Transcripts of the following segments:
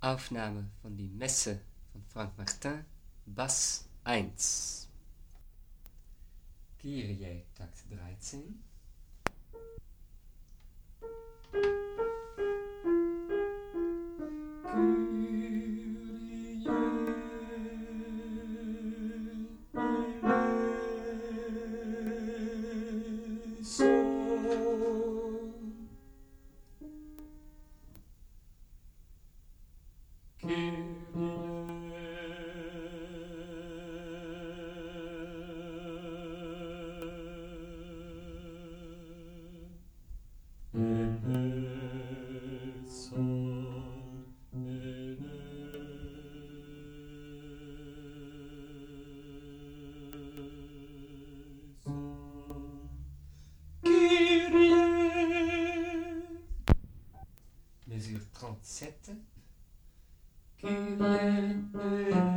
Aufnahme von die Messe von Frank Martin, Bass 1. Kyrie, Takt 13. mesure King Lion.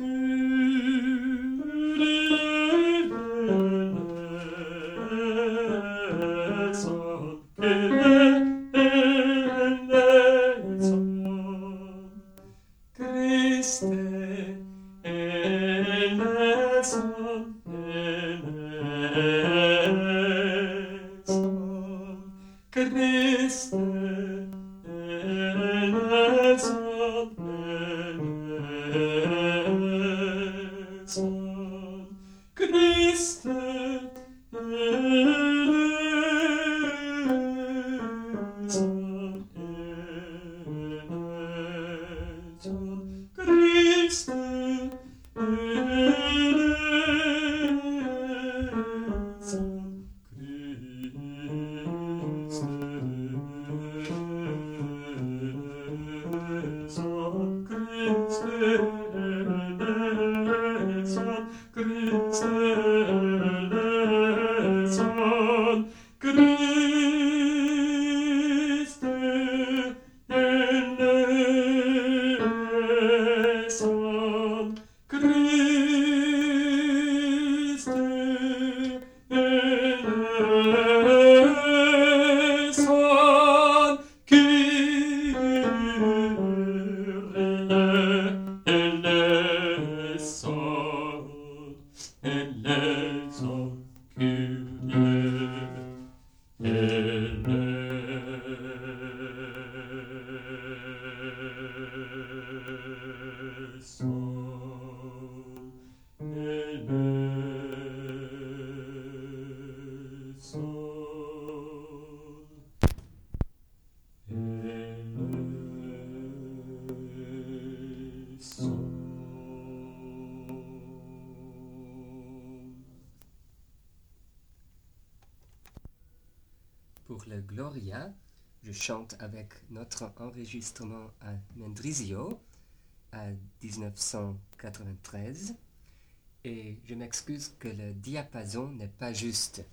Tschüss. Je chante avec notre enregistrement à Mendrisio à 1993 et je m'excuse que le diapason n'est pas juste.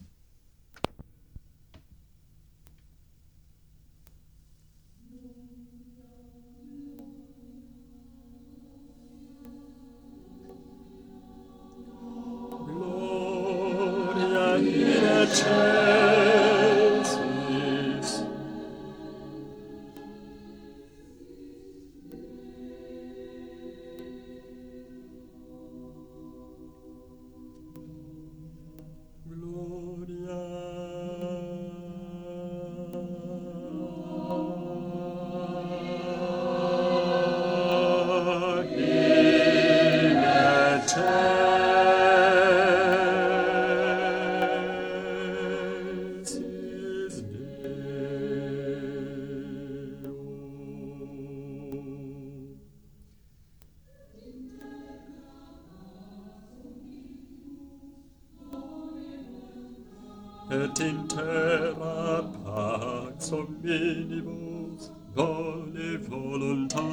et in terra pax hominibus bone voluntas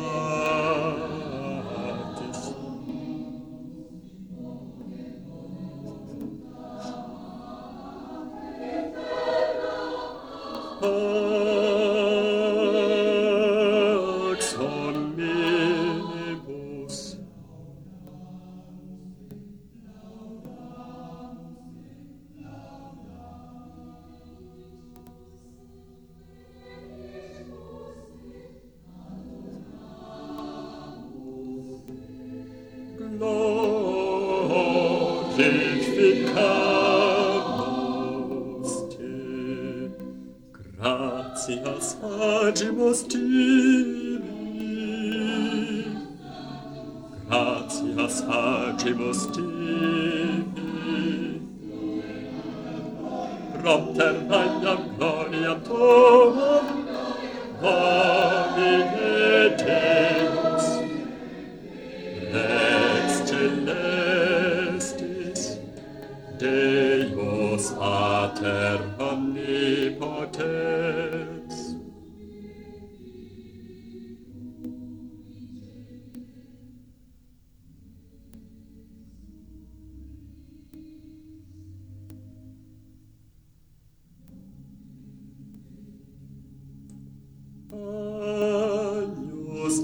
Gratias agimus tibi. Gratias agimus tibi. Propter aiam gloriam tuum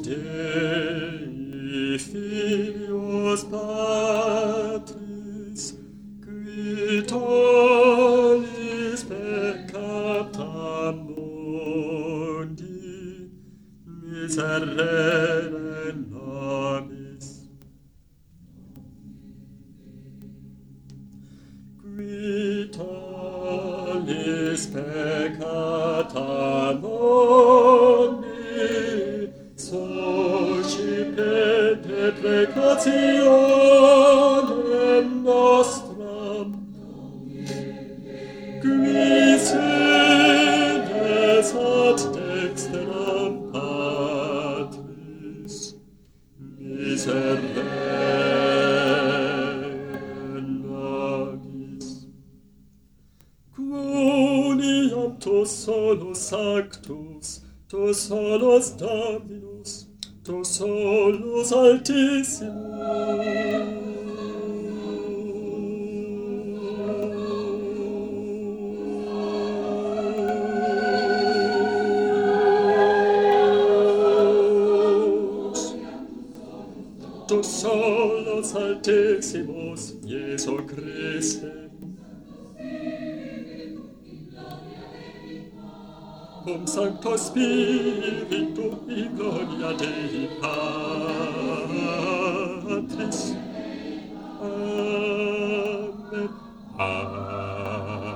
still. tu solus actus, tu solus Dominus, tu solus altissimus. cum sancto spiritu in gloria Dei Patris. Amen. Amen.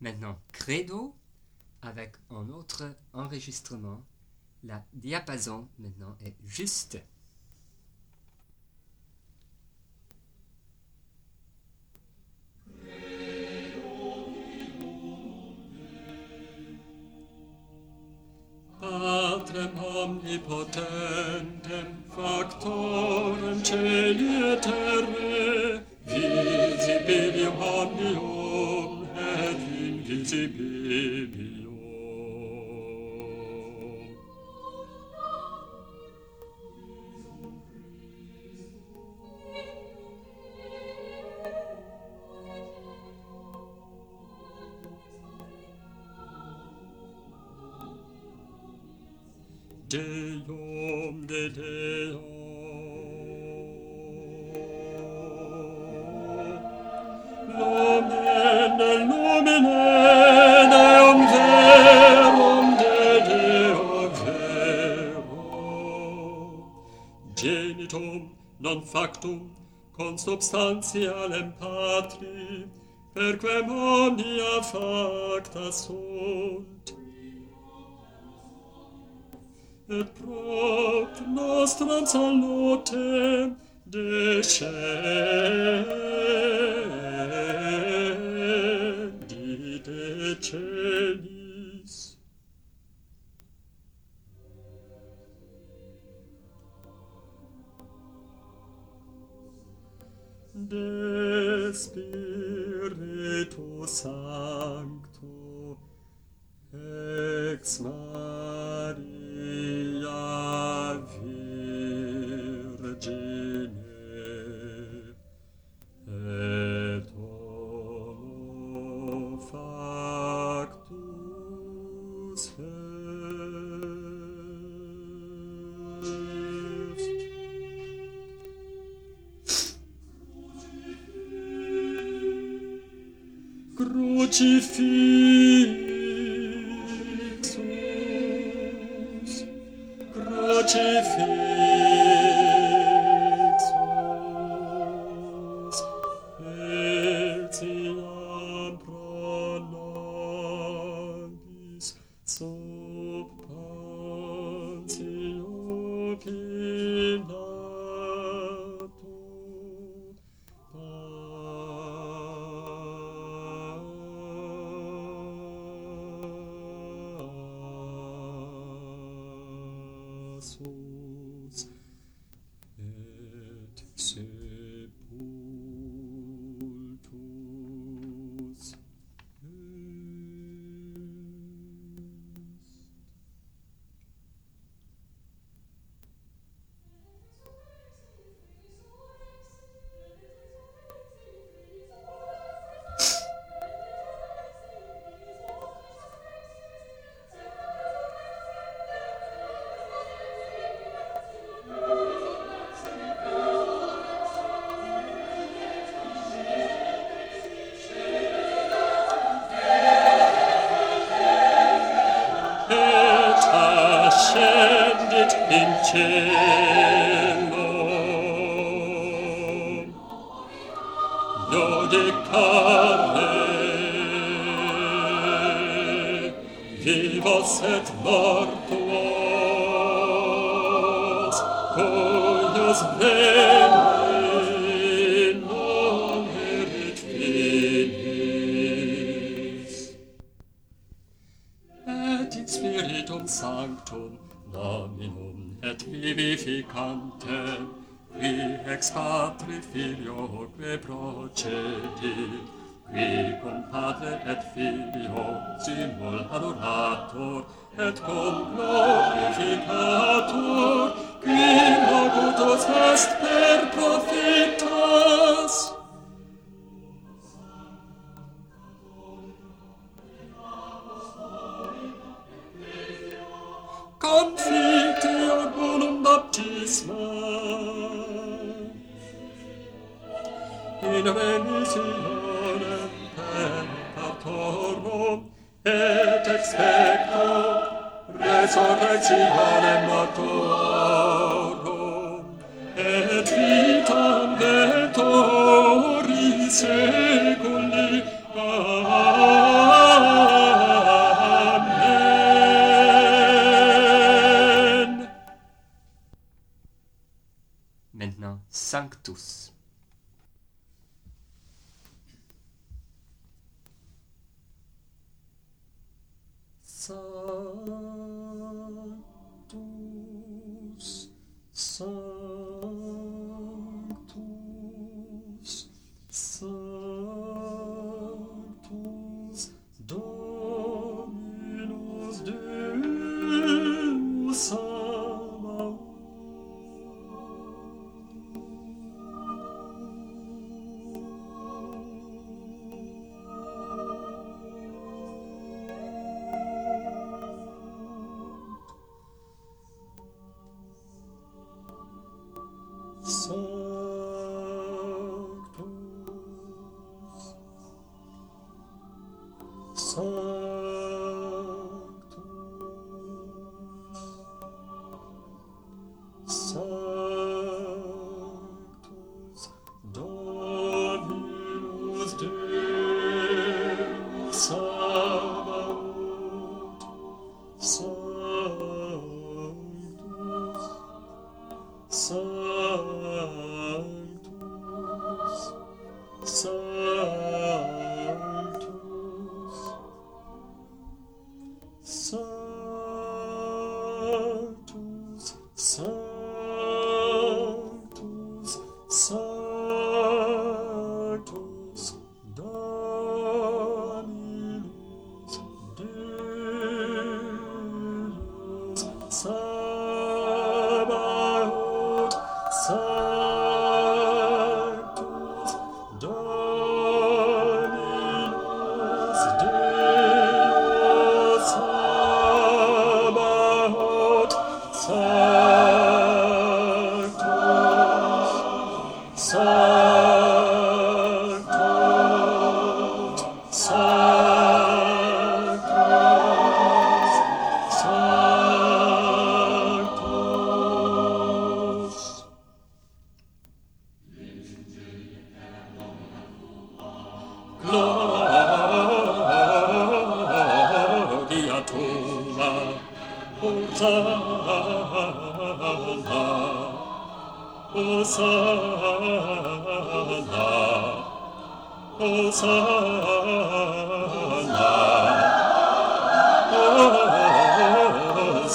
Maintenant, credo avec un autre enregistrement. La diapason maintenant est juste. Patrem omnipotentem, factorem celi et terre, visibilium omnium et invisibilium, con consubstantialem patri per quem omnia facta sunt. Et pro nostram salutem descendi descendi. de Spiritu Sancto ex Crucifixus, crucifixus, et in abra nobis sub Castle. fratri filioque procedi, qui cum padre et filio simul adorator, et cum glorificator, qui locutus est per profitas. in remissionem pentatorum et expecto resurrectionem mortorum et vitam vetori seculi Amen. Maintenant, Sanctus. Sanctus. So Gloria tua, Hosanna, Hosanna, Hosanna,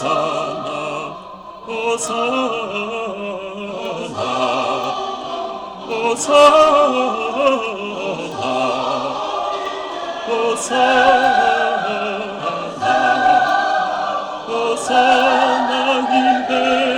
Hosanna, Hosanna, Hosanna. Hosanna, Hosanna in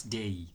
Day.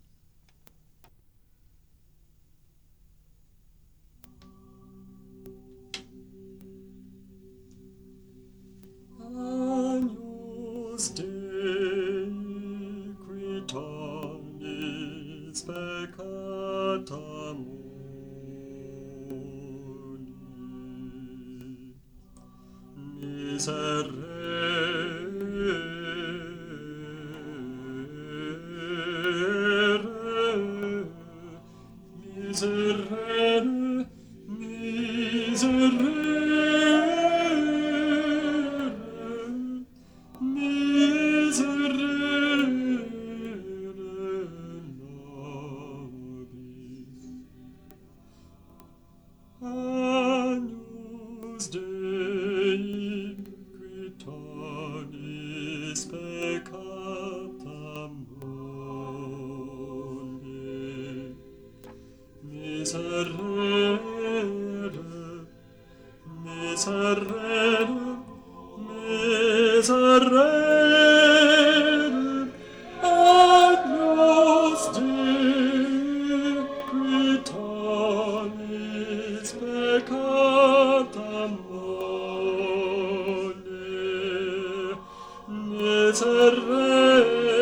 It's a